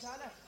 Sana.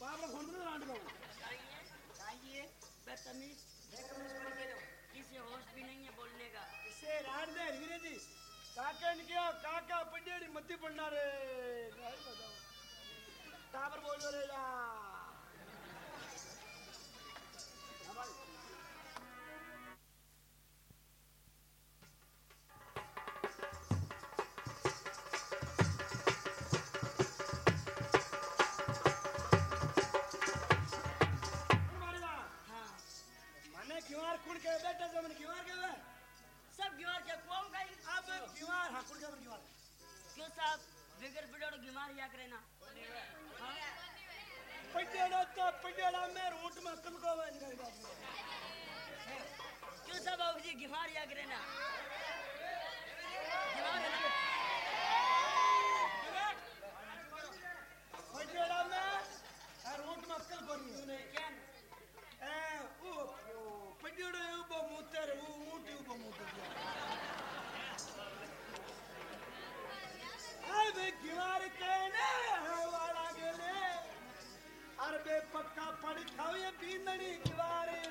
పాప కొంటున్న లాంటి బాబू चाहिए चाहिए बदतमीज बदतमीज बन के रहो किसी होश भी नहीं है। बोलने का इसे राड दे धीरे जी काका ने क्या काका पंडेरी मत्ती पड़ना रे नहीं बताओ तापर बोलो रे यार बे पक्का पड़ी खावे बींदणी किवारे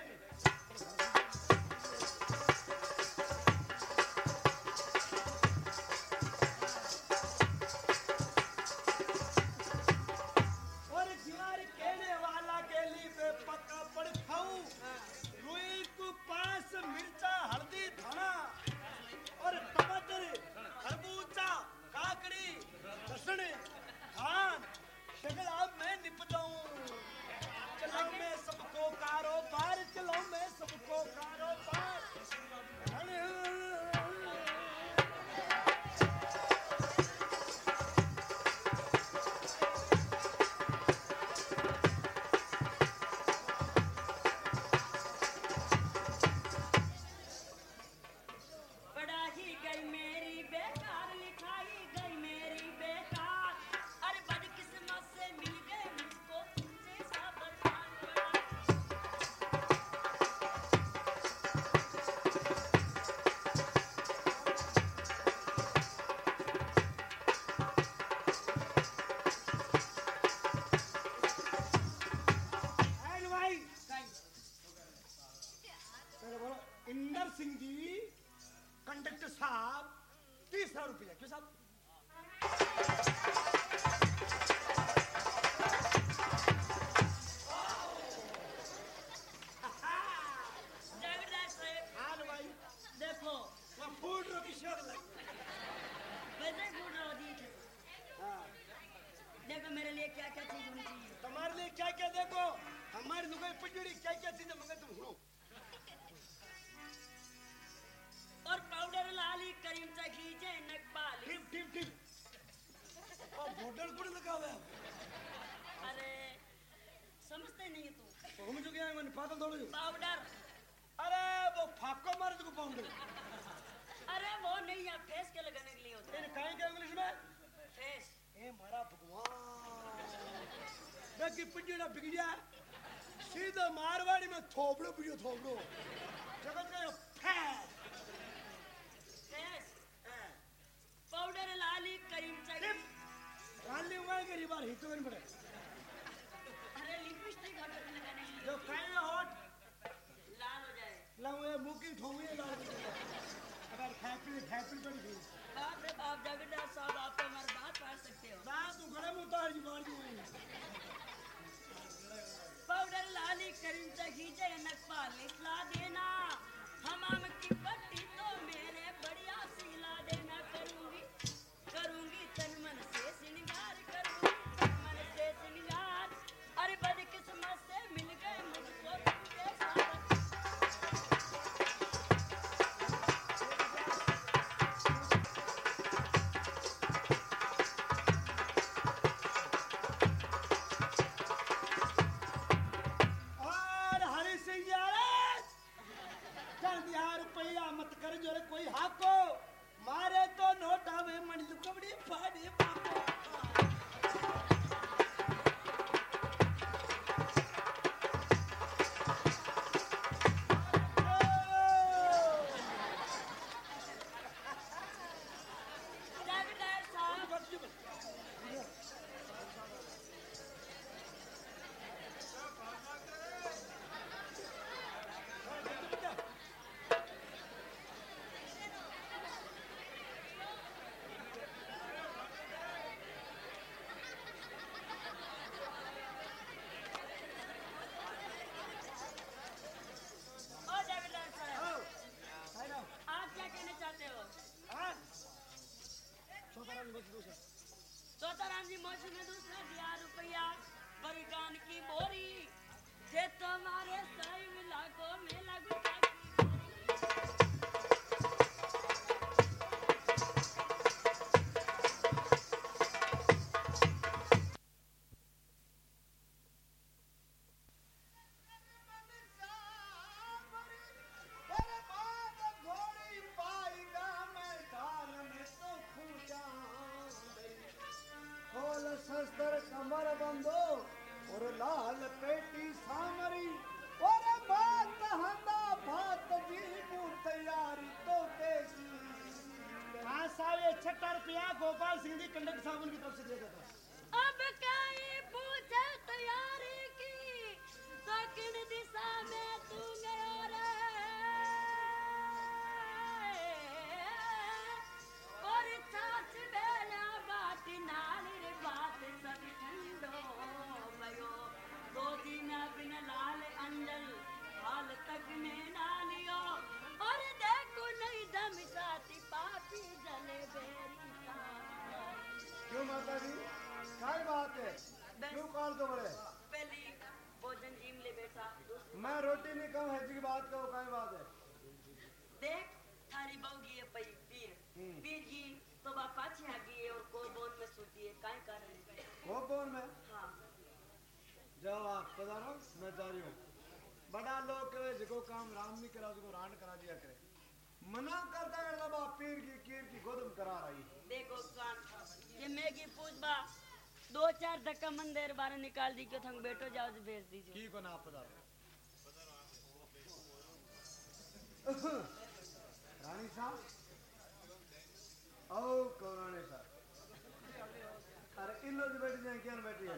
इंदर सिंह जी कंडक्टर साहब तीस हज़ार रुपया क्यों साहब? की पिंडी ना बिक जाए सीधा मारवाड़ी में थोपड़ो पिटियो थोपड़ो जगत का फैट पाउडर लाली करीम चड़ी लाली हुआ है गरीब बार हितो बन पड़े अरे लिपस्टिक हटो लगाने जो काले होट लाल हो जाए। लाओ ये मुकी ठोंगी लाल हो जाए। अगर फैक्ट्री फैक्ट्री बन गई बाप रे बाप जगदा को काम राम नहीं करा उसको रांड करा दिया करे। मना करता करता मतलब बाप पीर की कीर की गोदम करा रही देखो ये मैं की पूछ बा दो चार धक्का मंदिर बारे निकाल दी क्यों थंग बैठो जाओ जी भेज दीजिए। की को ना पता रानी साहब? ओ कोरोना साहब। अरे इन लोग बैठ जाए क्या बैठ जाए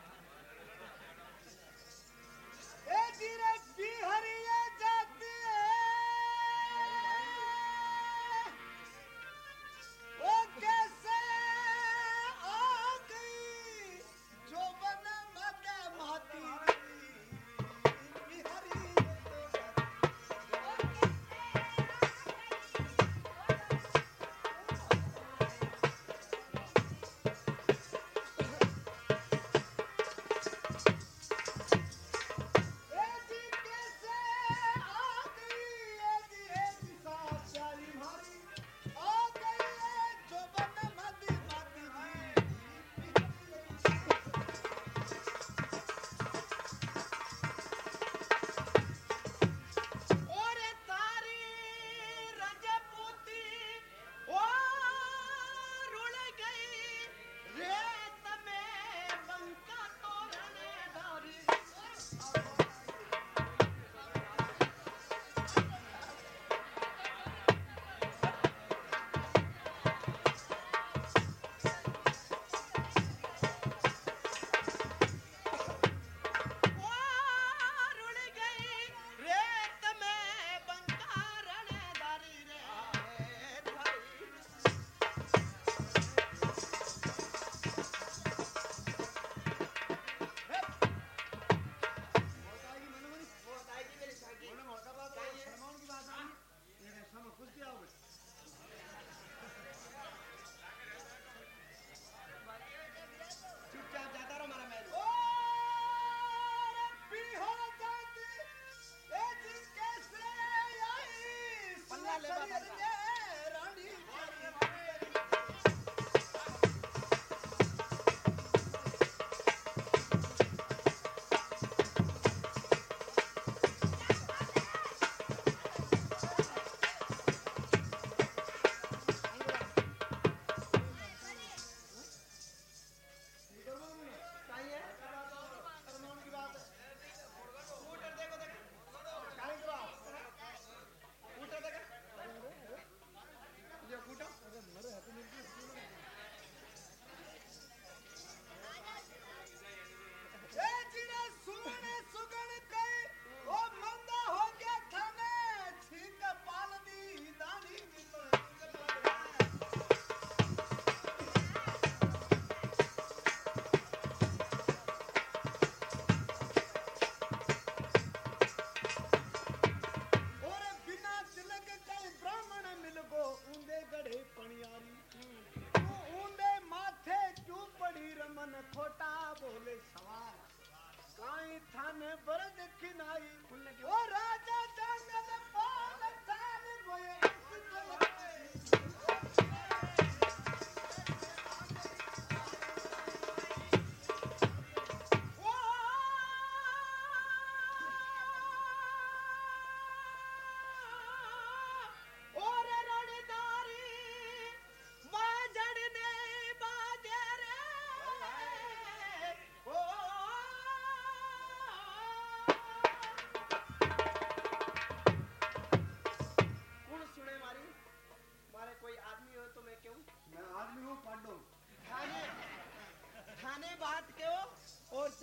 dale, dale.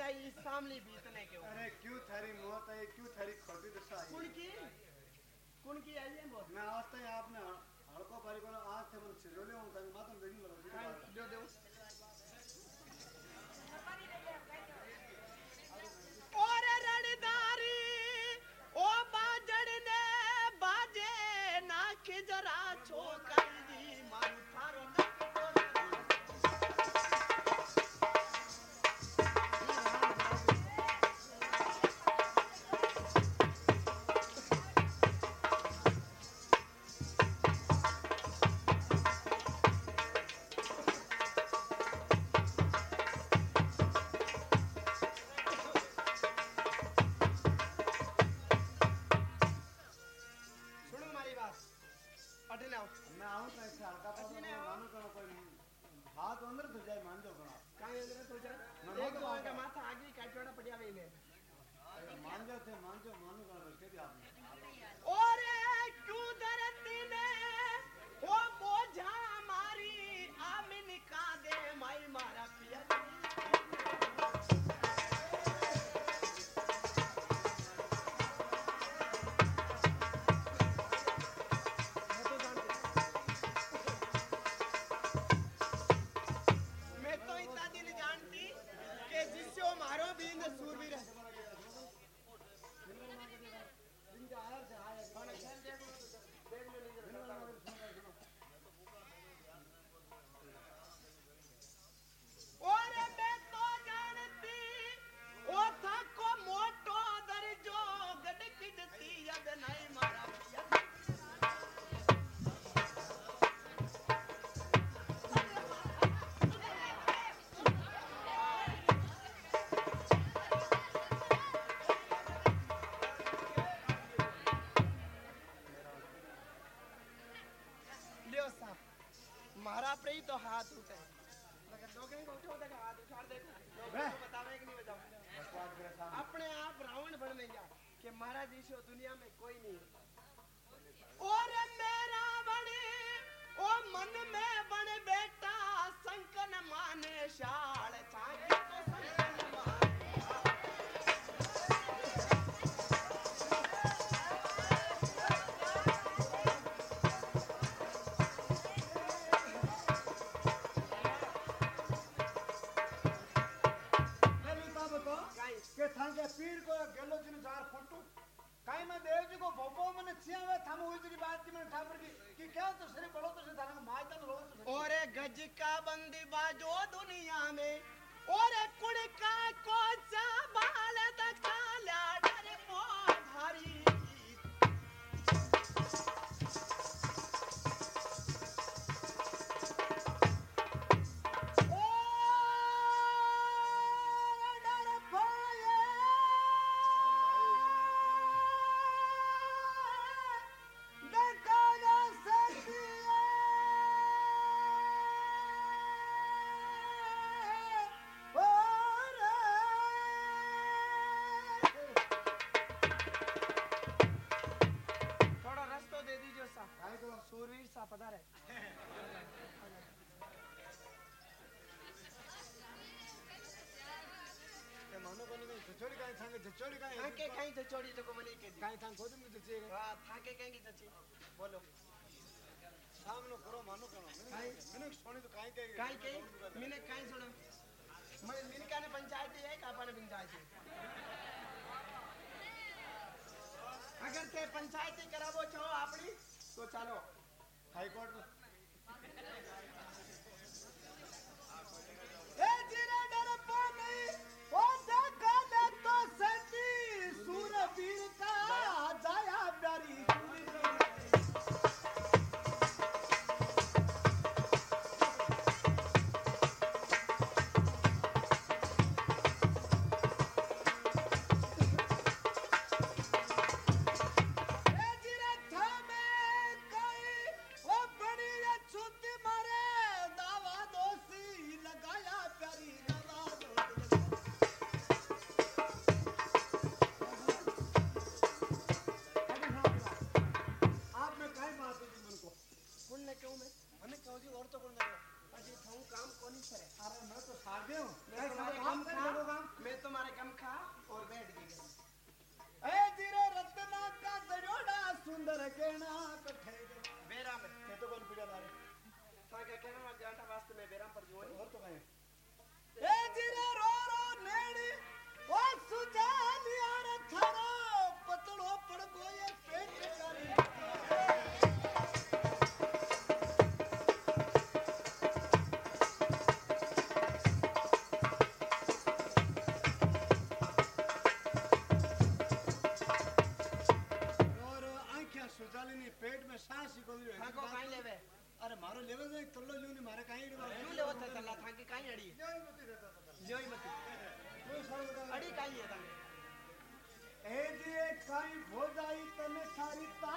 इस सामली बीतने के अरे क्यों थारी मौत है क्यों थारी खोटी दशा है? कुण की? कुण की आई है मौत? मैं आज तक आपने हड़को परिको आज से मन सिरोले हूँ आप रही तो हाथ उठे। अपने आप रावण बन में जा कि महाराज इस दुनिया में कोई नहीं। और मैं रावण ओ मन में ठाकुर और गज का बंदी बाजो दुनिया में और कुड़ का कोचा बा पधारे। मानो कोनी में जचोड़ी काई थांग जचोड़ी काई थांके काई जचोड़ी तो को मने के काई थांग गोद में जचे हाँ थांके काई की जचे बोलो। सामनो करो मानो करो। मैंने मैंने सोने तो काई काई काई काई मैंने काई सुनो। मैं मैंने काने पंचायत है कापा ने पंचायत। है अगर ते पंचायत करावो चाहो आपड़ी तो चलो। लेवल में तल्लो यू ने मारे काई अड़ी यू लेवल था तल्ला था कि काई अड़ी? जोई मती रहता था जोई मती। कोई साल बता अड़ी काई है ताने ए दी एक साई भोजाई तने सारी ता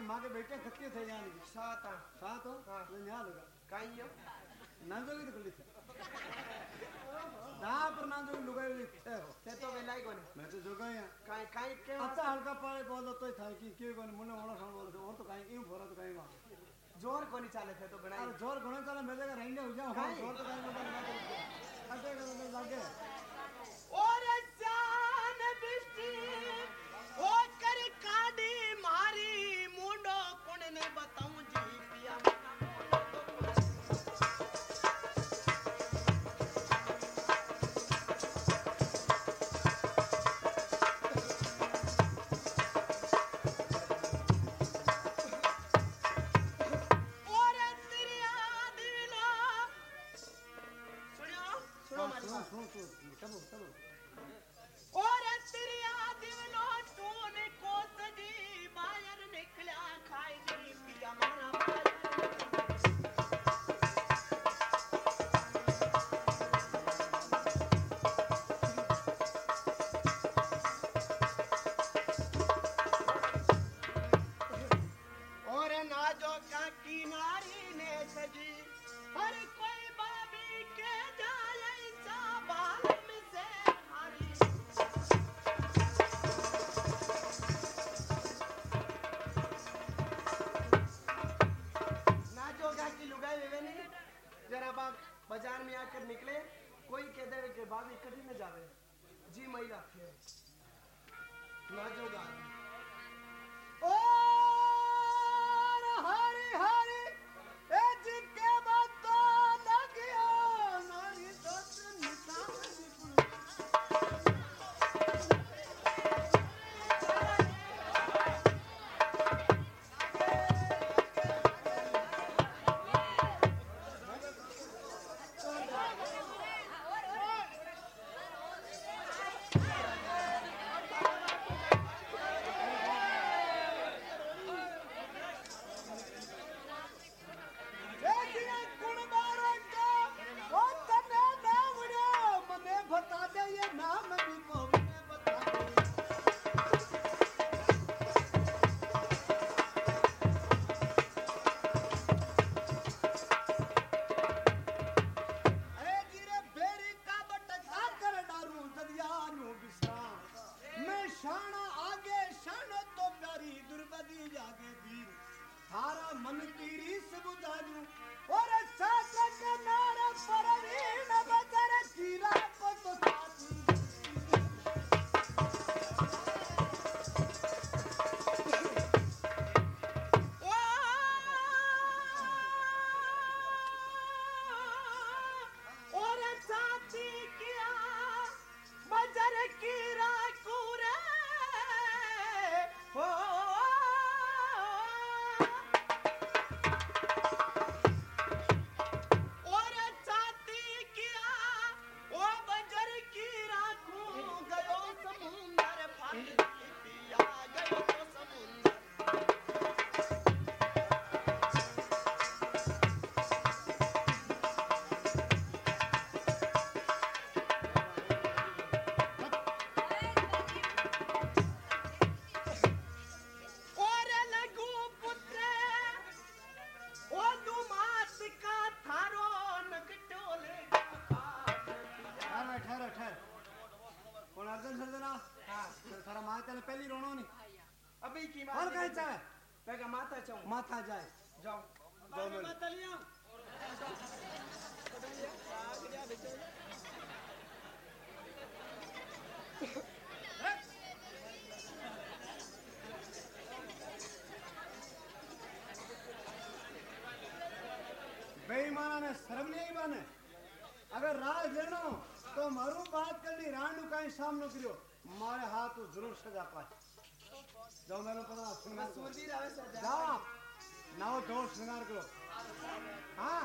बेटे खत्के थे जान की सात आ साथ हो? हाँ। ले न्या लगा। काई यो नांजो की गली थे। ना पर नांजो की लुगाई हुई थे हो। ते तो वेलाई कोनी मैं तो जो गया काई काई के अच्छा हल्का पाए बोलो तो था कि क्यों कोनी मुने मोड़ा खान बोलो और तो कहीं क्यों भरा तो कहीं वहाँ ज़ोर कोनी चाले थे तो अरे बनाई ज़ोर की और कहीं चाहे पेगा माता चाहूँ माथा जाए। जाओ। जाओ मेरे। माता लिया बेईमाना ने शर्म नहीं माने? अगर राज लेनो तो मारू बात करनी। राणू कहीं सामने करियो? मारे हाथ तो ज़रूर सजा पाए। जाओ मेरे पता श्रृंगार श्रृंगार करो हाँ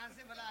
कहाँ से भला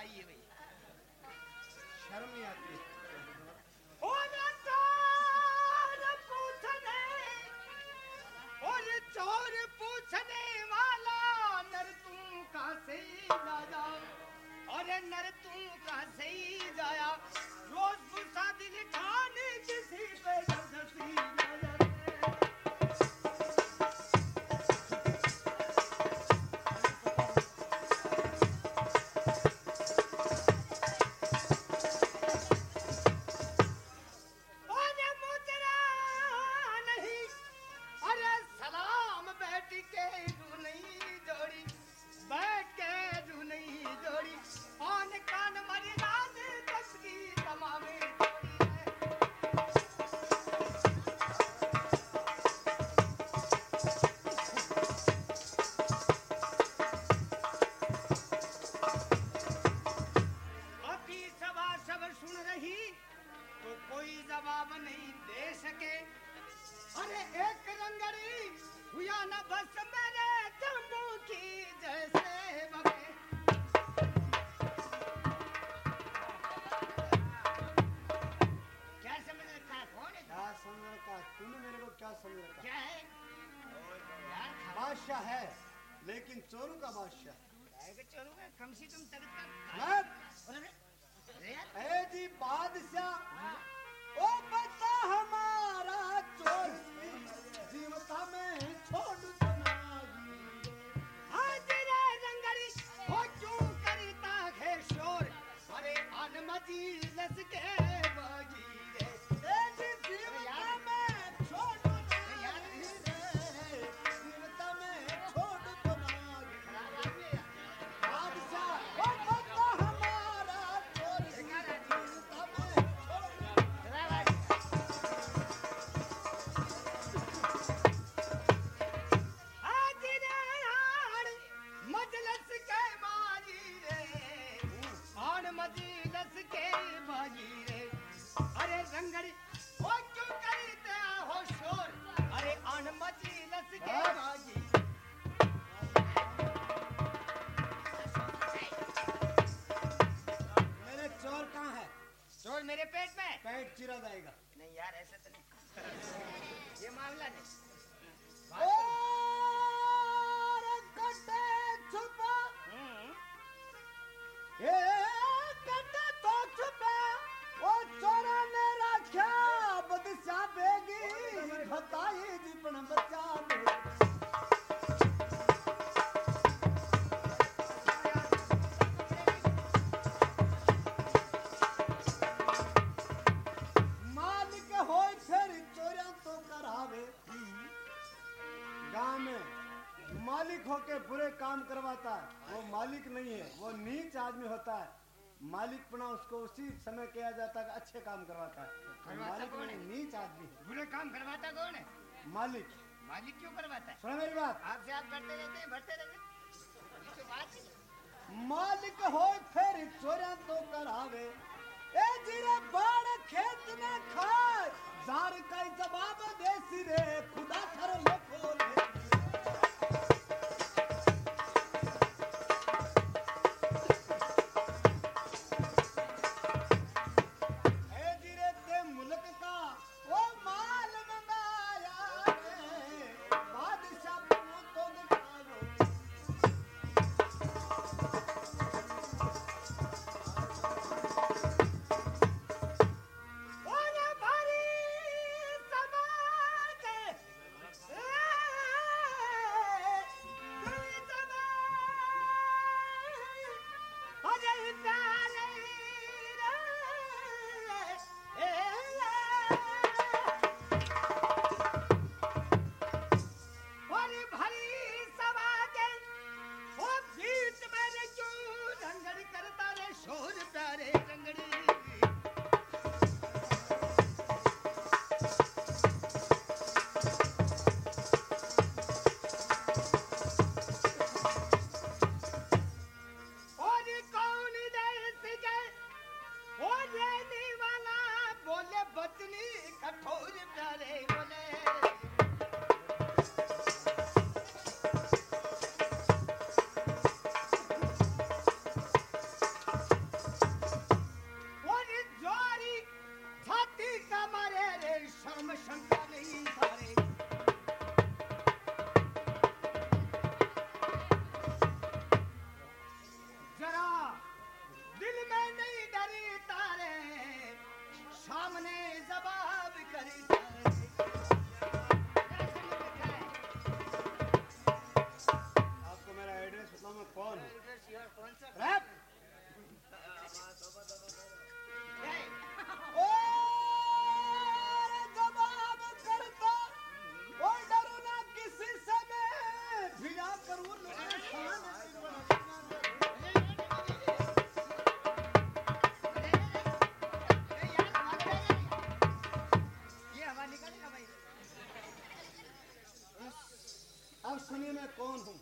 क्या समझ क्या है? बादशाह है लेकिन चोरू का बादशाह का कम से कम जी बादशाह ओ हमारा जीवता में छोड़ मजी लस के बागी। उसको उसी समय किया जाता है अच्छे काम करवाता है। मालिक कौन है? नीच आदमी है। बुरे काम करवाता कौन है? मालिक। मालिक क्यों करवाता है? सुना मेरी बात। आपसे आप करते रहते हैं भरते रहते तो मालिक हो फिर चोरा तो करावे। ए जीरे बाड़ खेत में खाए। जार का जवाब देसी रे खुदा कर ले खोले। सुनिए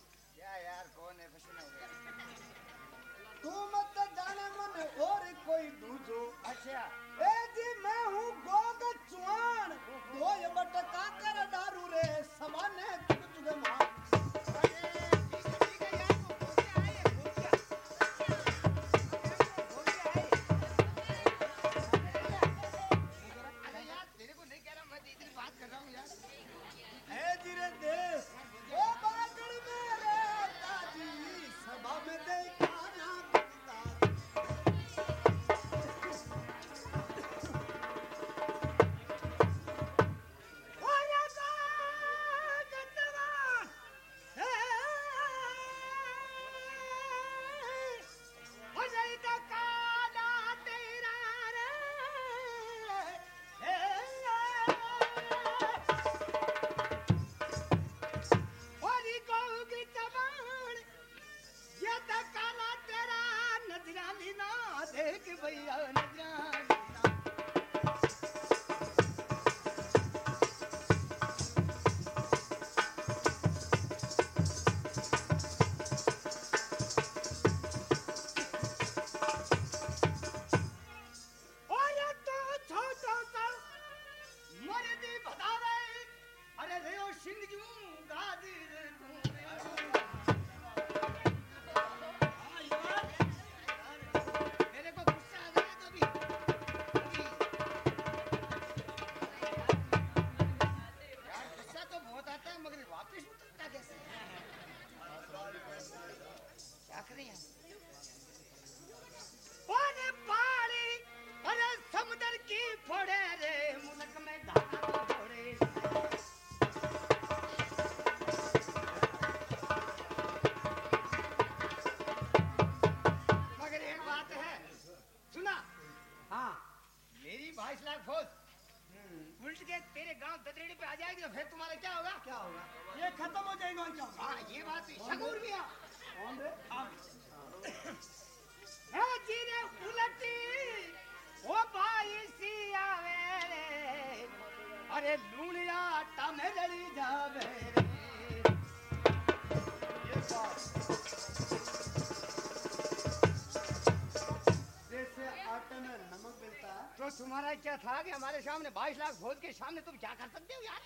कि हमारे सामने बाईस लाख भोज के सामने तुम क्या कर सकते हो यार?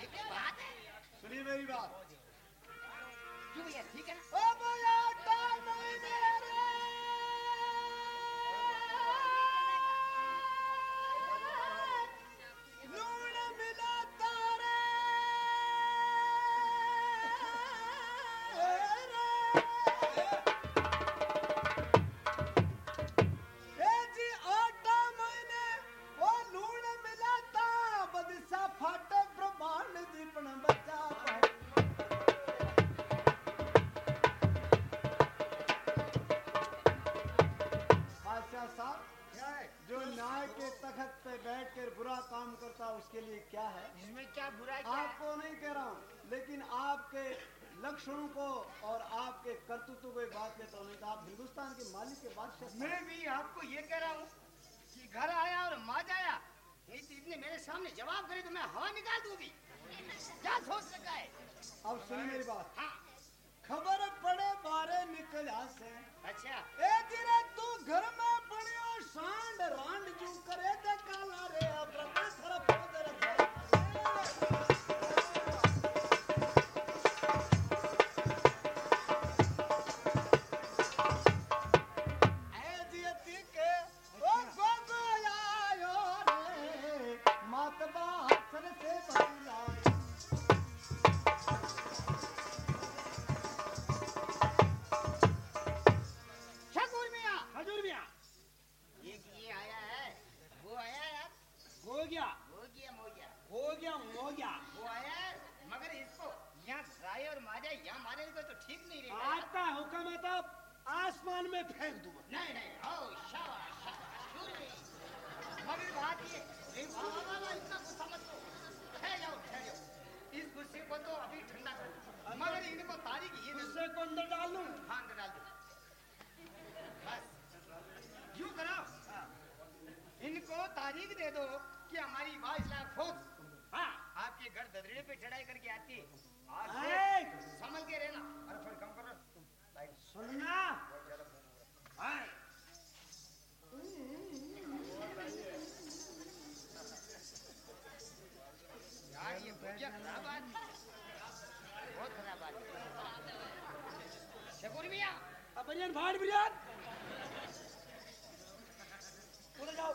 ये क्या बात है। सुनिए मेरी बात। क्यों भैया? ठीक उसके लिए क्या है? इसमें क्या बुराई? आपको नहीं कह रहा हूँ लेकिन आपके लक्षणों को और आपके कर्तृत्व को बात कहता हूँ नहीं तो आप हिंदुस्तान के मालिक के बादशाह मैं भी आपको ये कह रहा हूँ कि घर आया और माज आया नहीं तो इसने मेरे सामने जवाब करे तो मैं हवा निकाल दूँगी। क्या सोच सका है? अब सुनिए मेरी बात। हाँ। खबर पड़े बारे निकल से अच्छा। ए तू घर में बनियो सांड रांड जू करे दे काला रे अब में फेंक दूँगा। नहीं नहीं ओ शाबाश बात ये इतना गुस्सा मत जाओ इस गुस्से को तो अभी ठंडा कर मगर इनको तारीख ये। उससे को अंदर डाल लूँ? हाँ अंदर डाल दो। बस। यूँ कराओ। इनको तारीख दे दो कि हमारी बाईस लाख फौज पे चढ़ाई करके आती है। संभल के रहना। अरे फिर कम करो। सुनना हाँ, यार ये भुजिया खराब बात बहुत खराब बात शकूर मियाँ अब फाड़ बिरियान उधर जाओ।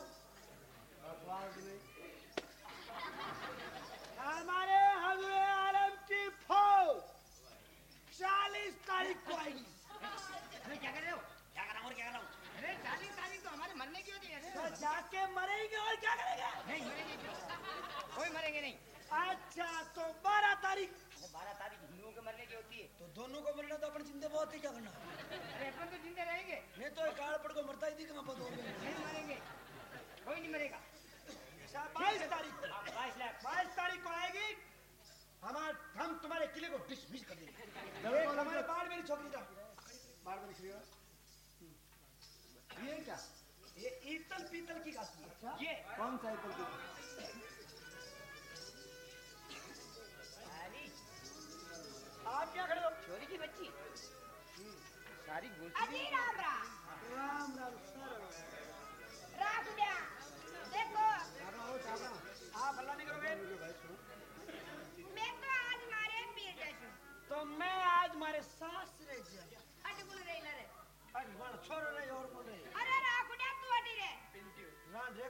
हमारे हजरे आलम की फौज चालीस तारीख को आएगी। क्या कर रहे हो? क्या कर रहा हूँ और क्या कर रहा हूँ? अरे चालीस तारीख तो हमारे मरने की होती है तो जाके मरेंगे और क्या करेंगे? नहीं मरेंगे कोई मरेंगे नहीं। अच्छा तो बारह तारीख। बारह तारीख के मरने की होती है। तो दोनों को मरना तो अपन चिंता बहुत ही क्या करना अरे अपन तो जिंदे रहेंगे। नहीं तो काल पड़ को मरता ही थी कहाँ पर नहीं मरेंगे। कोई नहीं मरेगा। बाईस तारीख को बाईस लाख। बाईस तारीख को आएगी। हमार हम तुम्हारे किले को डिसमिस कर देंगे। हमारे बाढ़ मेरी छोकरी का। बाढ़ मेरी छोकरी ये क्या? ये ईतल पीतल की घास है। ये। कौन सा ईतल की सारी गोष्ठी हाँ, हाँ, हाँ। राम राम। राम राम राम देखो। आप हल्ला नहीं करोगे? मैं तो आज मारे तो मैं आज मारे सास रे अटकुल रे और अरे तू रे रान रे